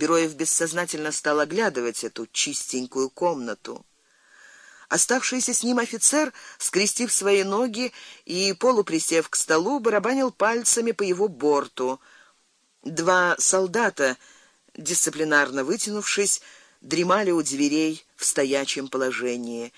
Бероев бессознательно стал оглядывать эту чистенькую комнату. Оставшийся с ним офицер, скрестив свои ноги и полуприсев к столу, барабанил пальцами по его борту. Два солдата, дисциплинарно вытянувшись, дремали у дверей в стоячем положении.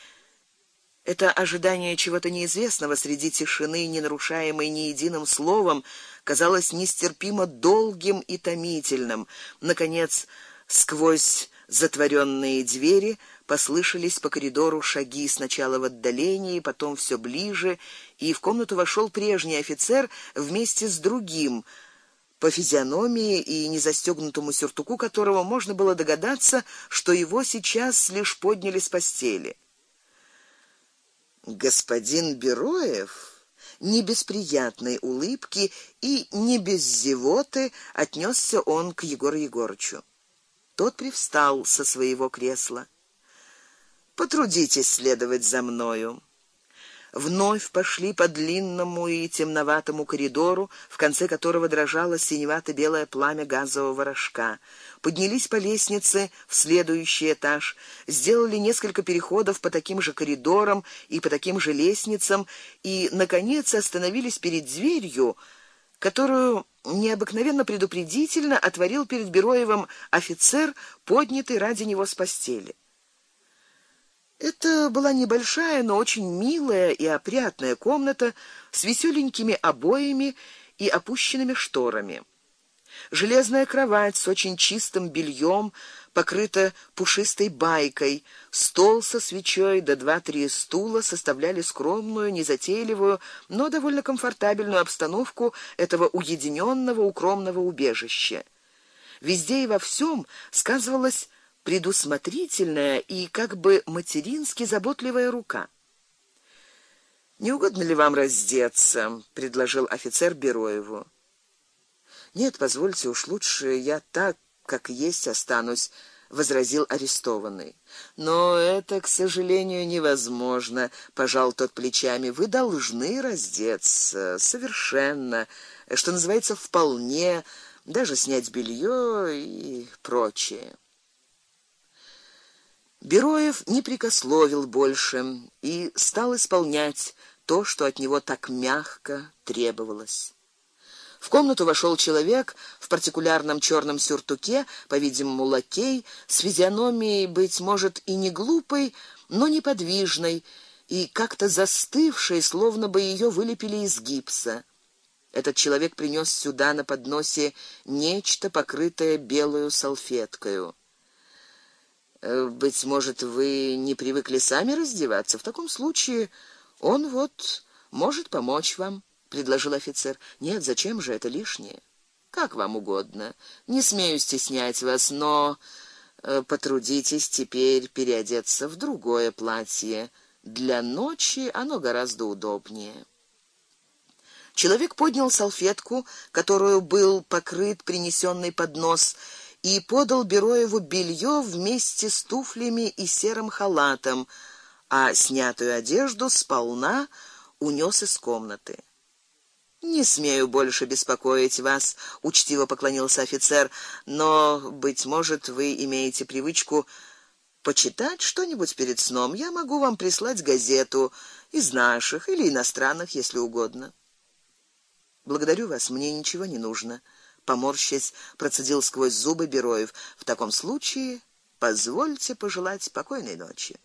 Это ожидание чего-то неизвестного среди тишины, не нарушаемой ни единым словом, казалось нестерпимо долгим и томительным. Наконец, сквозь затворенные двери послышались по коридору шаги сначала в отдалении, потом все ближе, и в комнату вошел прежний офицер вместе с другим по физиономии и незастегнутому сюртуку которого можно было догадаться, что его сейчас лишь подняли с постели. Господин Бероев не без приятной улыбки и не без зевоты отнесся он к Егору Егорычу. Тот привстал со своего кресла. Потрудитесь следовать за мною. Вновь пошли по длинному и темноватому коридору, в конце которого дрожало синевато-белое пламя газового рожка. Поднялись по лестнице в следующий этаж, сделали несколько переходов по таким же коридорам и по таким же лестницам и наконец остановились перед дверью, которую необыкновенно предупредительно отворил перед Бероевым офицер, поднятый ради него с постели. Это была небольшая, но очень милая и опрятная комната с веселенькими обоями и опущенными шторами. Железная кровать с очень чистым бельем, покрыта пушистой байкой, стол со свечой да два-три стула составляли скромную, незатейливую, но довольно комфортабельную обстановку этого уединенного укромного убежища. Везде и во всем сказывалось предусмотрительная и как бы матерински заботливая рука. Не угодно ли вам раздеться, предложил офицер Бероеву. Нет, позвольте уж лучше я так, как есть останусь, возразил арестованный. Но это, к сожалению, невозможно, пожал тот плечами. Вы должны раздеться совершенно, что называется, вполне, даже снять белье и прочее. Бероев не прикословил больше и стал исполнять то, что от него так мягко требовалось. В комнату вошел человек в партикулярном черном сюртуке, по-видимому, лакей, с физиономией быть может и не глупой, но неподвижной и как-то застывшей, словно бы ее вылепили из гипса. Этот человек принес сюда на подносе нечто покрытое белую салфеткой. Э, быть может, вы не привыкли сами раздеваться. В таком случае он вот может помочь вам, предложил офицер. Нет, зачем же это лишнее? Как вам угодно. Не смею стеснять вас, но э, потрудитесь теперь переодеться в другое платье. Для ночи оно гораздо удобнее. Человек поднял салфетку, которую был покрыт принесенный поднос, и подал Бероеву белье вместе с туфлями и серым халатом, а снятую одежду сполна унес из комнаты. Не смею больше беспокоить вас, учтиво поклонился офицер, но быть может, вы имеете привычку почитать что-нибудь перед сном. Я могу вам прислать газету из наших или иностранных, если угодно. Благодарю вас, мне ничего не нужно поморщась, процедил сквозь зубы Бероев. В таком случае позвольте пожелать спокойной ночи.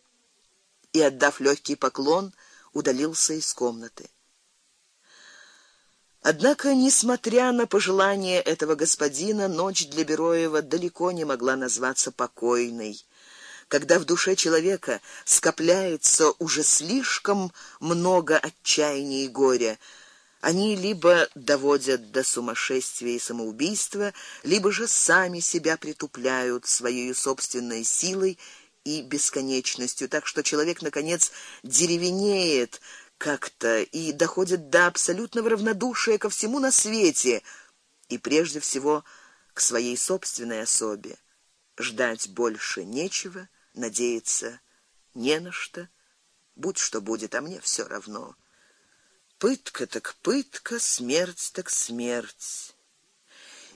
И отдав легкий поклон, удалился из комнаты. Однако, несмотря на пожелание этого господина, ночь для Бероева далеко не могла назваться покойной. Когда в душе человека скопляется уже слишком много отчаяния и горя, они либо доводят до сумасшествия и самоубийства, либо же сами себя притупляют своей собственной силой и бесконечностью, так что человек наконец деревенеет как-то и доходит до абсолютного равнодушия ко всему на свете, и прежде всего к своей собственной особе. Ждать больше нечего, надеяться не на что. Будь что будет, а мне все равно. Пытка так пытка, смерть так смерть.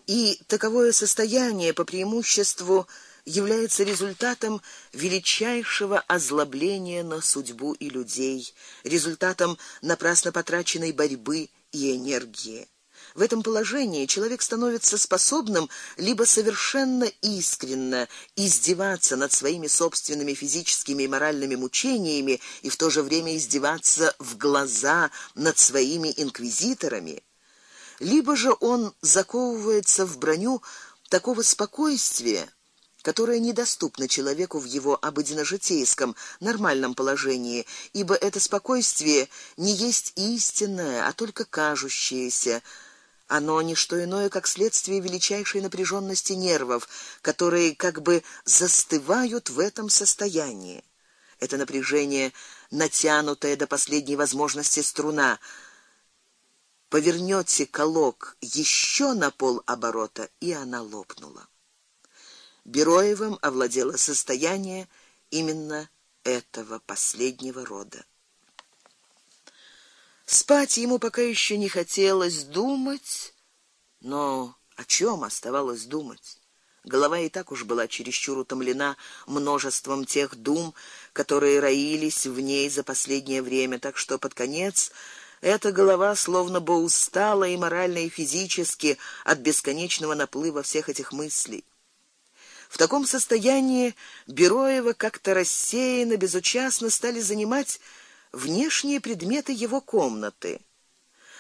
И таковое состояние по преимуществу является результатом величайшего озлобления на судьбу и людей, результатом напрасно потраченной борьбы и энергии. В этом положении человек становится способным либо совершенно искренно издеваться над своими собственными физическими и моральными мучениями и в то же время издеваться в глаза над своими инквизиторами, либо же он заковывается в броню такого спокойствия, которое недоступно человеку в его обыденножитейском нормальном положении, ибо это спокойствие не есть истинное, а только кажущееся. Оно не что иное, как следствие величайшей напряженности нервов, которые как бы застывают в этом состоянии. Это напряжение, натянутое до последней возможности струна, повернёте колок еще на пол оборота, и она лопнула. Бероевым овладело состояние именно этого последнего рода. Спать ему пока еще не хотелось думать, но о чем оставалось думать? Голова и так уж была чересчур утомлена множеством тех дум, которые роились в ней за последнее время, так что под конец эта голова словно бы устала и морально, и физически от бесконечного наплыва всех этих мыслей. В таком состоянии Бероева как-то рассеянно, безучастно стали занимать внешние предметы его комнаты.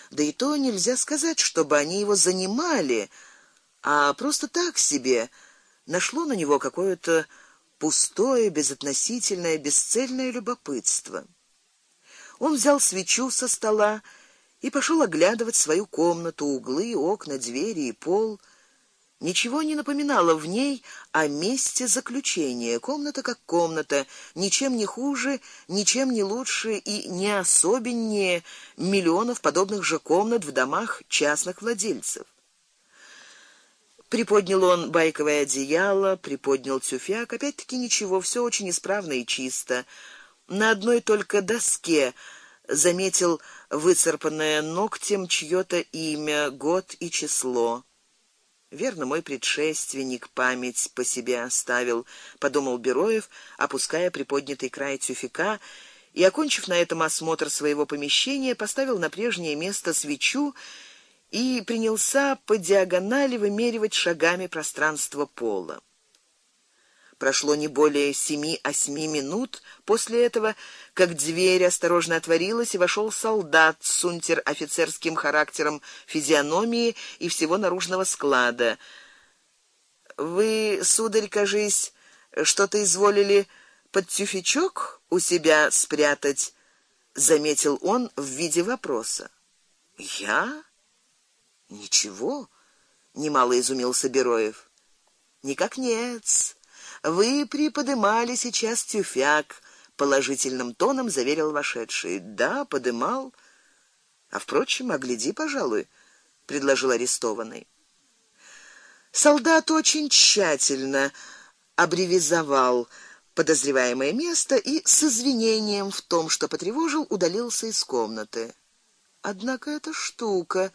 Да и то нельзя сказать, чтобы они его занимали, а просто так себе нашло на него какое-то пустое, безотносительное, бесцельное любопытство. Он взял свечу со стола и пошел оглядывать свою комнату, углы, окна, двери и пол. Ничего не напоминало в ней о месте заключения. Комната как комната, ничем не хуже, ничем не лучше и не особеннее миллионов подобных же комнат в домах частных владельцев. Приподнял он байковое одеяло, приподнял тюфяк, опять-таки ничего, все очень исправно и чисто. На одной только доске заметил выцарапанное ногтем чьё-то имя, год и число. Верно, мой предшественник память по себе оставил, подумал Бероев, опуская приподнятый край тюфяка и окончив на этом осмотр своего помещения, поставил на прежнее место свечу и принялся по диагонали вымеривать шагами пространство пола. Прошло не более семи-восьми минут после этого, как дверь осторожно отворилась и вошел солдат с унтер-офицерским характером физиономии и всего наружного склада. Вы, сударь, кажись, что-то изволили под тюфячок у себя спрятать, заметил он в виде вопроса. Я? Ничего, немало изумился Бероев. Никак нет. Вы приподымали сейчас тюфяк, положительным тоном заверил вошедший. Да, подымал. А впрочем, огляди, пожалуй, предложил арестованный. Солдат очень тщательно обревизовал подозреваемое место и с извинением в том, что потревожил, удалился из комнаты. Однако эта штука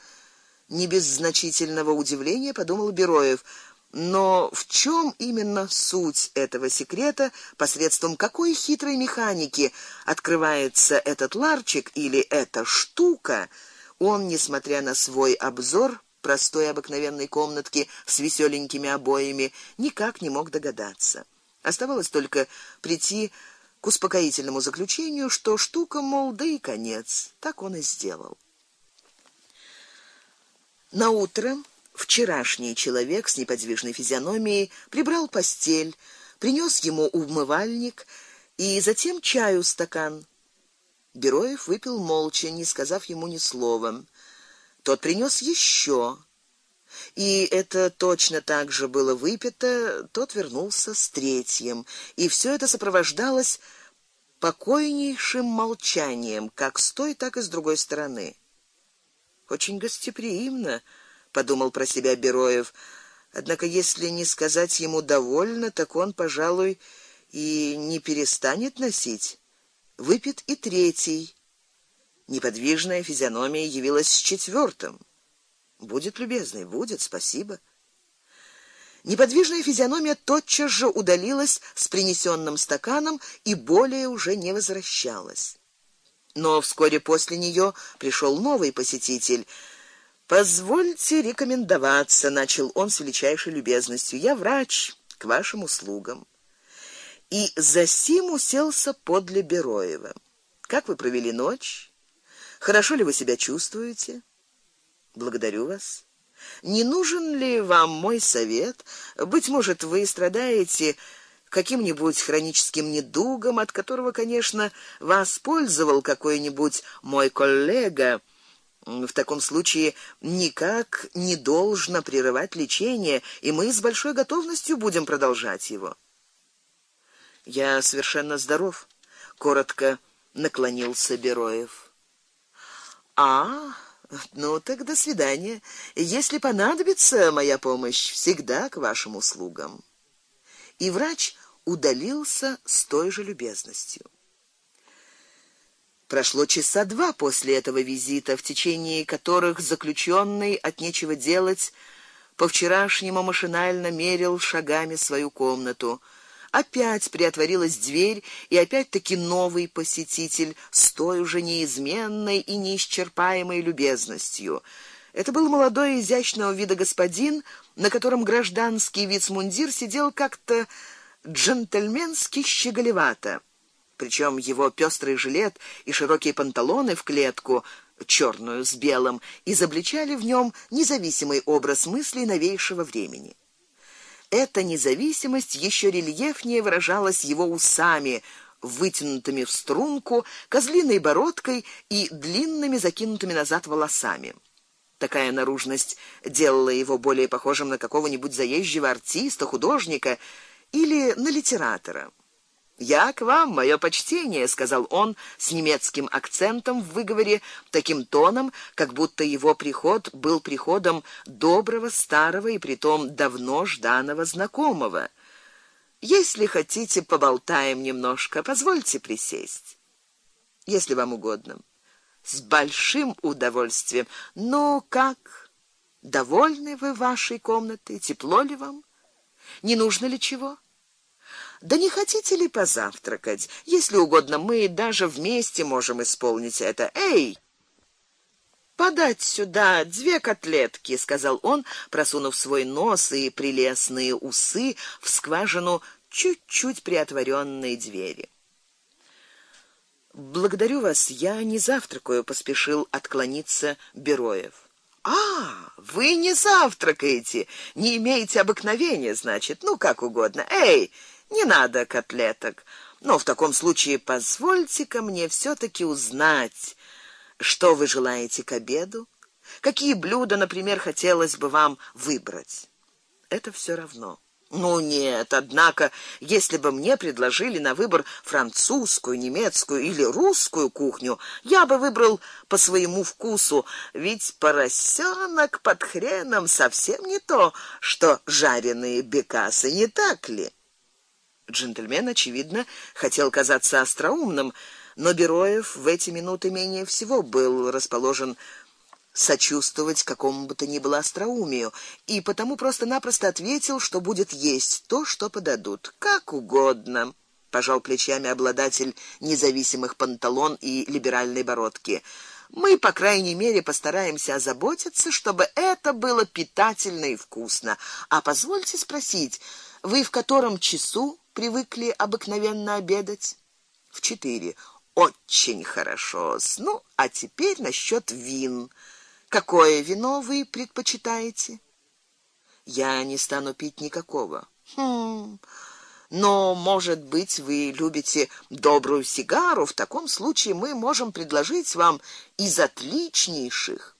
не без значительного удивления подумал Бероев. Но в чем именно суть этого секрета, посредством какой хитрой механики открывается этот ларчик или эта штука, он, несмотря на свой обзор простой обыкновенной комнатки с веселенькими обоями, никак не мог догадаться. Оставалось только прийти к успокоительному заключению, что штука, мол, да и конец. Так он и сделал. На утро вчерашний человек с неподвижной физиономией прибрал постель, принес ему умывальник и затем чаю стакан. Бероев выпил молча, не сказав ему ни слова. Тот принес еще. И это точно так же было выпито, тот вернулся с третьим, и все это сопровождалось покойнейшим молчанием, как с той, так и с другой стороны. Очень гостеприимно подумал про себя Бероев. Однако если не сказать ему довольно, так он, пожалуй, и не перестанет носить. Выпит и третий. Неподвижная физиономия явилась с четвертым. Будет любезный, будет, спасибо. Неподвижная физиономия тотчас же удалилась с принесенным стаканом и более уже не возвращалась. Но вскоре после нее пришел новый посетитель. Позвольте рекомендоваться, начал он с величайшей любезностью. Я врач, к вашим услугам. И засим уселся подле Бероева. Как вы провели ночь? Хорошо ли вы себя чувствуете? Благодарю вас. Не нужен ли вам мой совет? Быть может, вы страдаете каким-нибудь хроническим недугом, от которого, конечно, воспользовал какой-нибудь мой коллега. В таком случае никак не должно прерывать лечение, и мы с большой готовностью будем продолжать его. Я совершенно здоров, коротко наклонился Бероев. А, ну так до свидания. Если понадобится моя помощь, всегда к вашим услугам. И врач удалился с той же любезностью. Прошло часа два после этого визита, в течение которых заключённый от нечего делать по вчерашнему машинально мерил шагами свою комнату. Опять приотворилась дверь, и опять-таки новый посетитель с той уже неизменной и неисчерпаемой любезностью. Это был молодой изящного вида господин, на котором гражданский вицмундир сидел как-то джентльменски щеголевато. Причем его пестрый жилет и широкие панталоны в клетку черную с белым изобличали в нем независимый образ мыслей новейшего времени. Эта независимость еще рельефнее выражалась его усами, вытянутыми в струнку, козлиной бородкой и длинными закинутыми назад волосами. Такая наружность делала его более похожим на какого-нибудь заезжего артиста, художника или на литератора. Я к вам, моё почтение, сказал он с немецким акцентом в выговоре, таким тоном, как будто его приход был приходом доброго, старого и притом давно жданного знакомого. Если хотите, поболтаем немножко, позвольте присесть. Если вам угодно. С большим удовольствием. Ну как? Довольны вы вашей комнатой? Тепло ли вам? Не нужно ли чего? Да не хотите ли позавтракать? Если угодно, мы даже вместе можем исполнить это. Эй! Подать сюда две котлетки, сказал он, просунув свой нос и прелестные усы в скважину чуть-чуть приотворенной двери. Благодарю вас, я не завтракаю, поспешил отклониться Бероев. А, вы не завтракаете, не имеете обыкновения, значит. Ну как угодно. Эй, не надо котлеток. Но в таком случае позвольте-ка мне все таки узнать, что вы желаете к обеду? Какие блюда, например, хотелось бы вам выбрать? Это все равно. Ну нет, однако, если бы мне предложили на выбор французскую, немецкую или русскую кухню, я бы выбрал по своему вкусу, ведь поросенок под хреном совсем не то, что жареные бекасы, не так ли? Джентльмен очевидно хотел казаться остроумным, но Бероев в эти минуты менее всего был расположен сочувствовать какому бы то ни было остроумию, и потому просто-напросто ответил, что будет есть то, что подадут, как угодно. Пожал плечами обладатель независимых панталон и либеральной бородки. Мы, по крайней мере, постараемся озаботиться, чтобы это было питательно и вкусно. А позвольте спросить, вы в котором часу привыкли обыкновенно обедать? В четыре. Очень хорошо. Ну, а теперь насчет вин. Какое вино вы предпочитаете? Я не стану пить никакого. Хм. Но, может быть, вы любите добрую сигару? В таком случае мы можем предложить вам из отличнейших